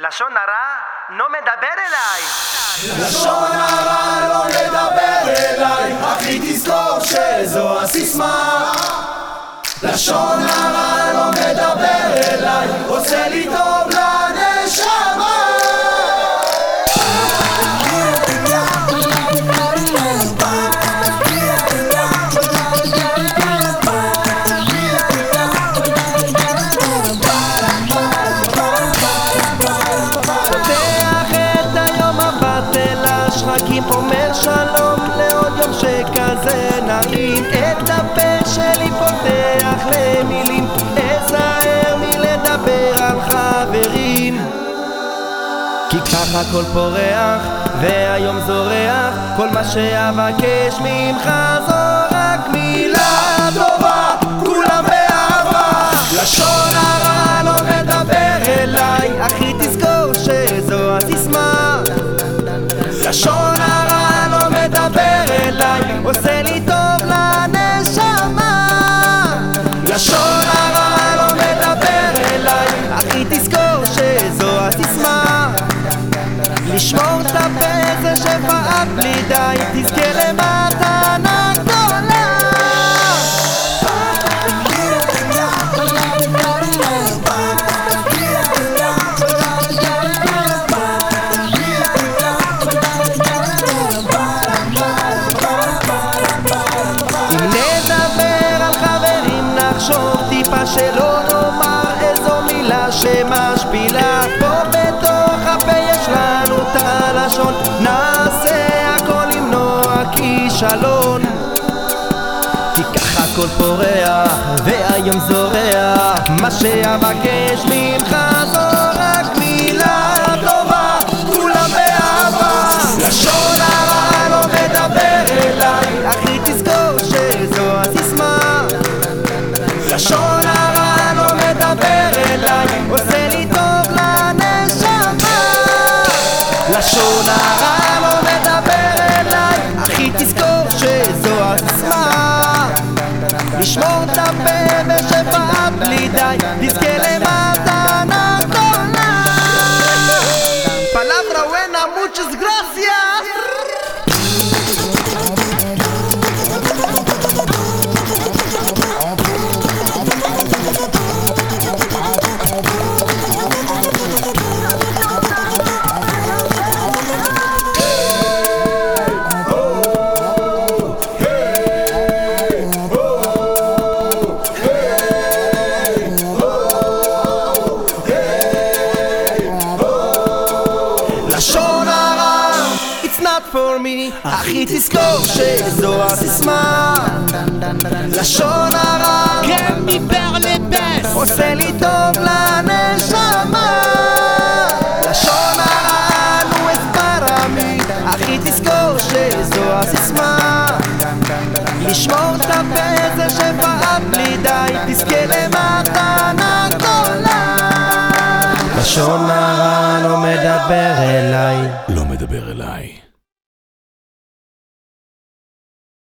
לשון הרע לא מדבר אליי! לשון הרע לא מדבר אליי, אחי תזכור שזו הסיסמה לשון הרע לא מדבר אליי, עושה לי טוב השחקים אומר שלום לעוד יום שכזה. נרים את הפה שלי פותח למילים. אזהר מלדבר על חברים. כי ככה הכל פורח והיום זורח. כל מה שאבקש ממך זו רק מילה טובה, כולם באהבה. לשון הרע לא מדבר אליי. אחי תזכור שזו הסיסמה. לשון אליי שלא נאמר איזו מילה שמשפילה. פה בתוך הפה יש לנו את הלשון נעשה הכל למנוע כישלון. כי ככה הכל פורח והיום זורח. מה שאבקש ממך לשמור את הפה בשפעה בלי די. תזכה למתנה not for me. אחי תזכור שזו הסיסמה. לשון הרע. כן מבר לבס. עושה לי טוב לנשמה. לשון הרע נו את פרמי אחי תזכור שזו הסיסמה. לשמור את הפה זה בלי די תזכה למתנה גדולה. לשון הרע לא מדבר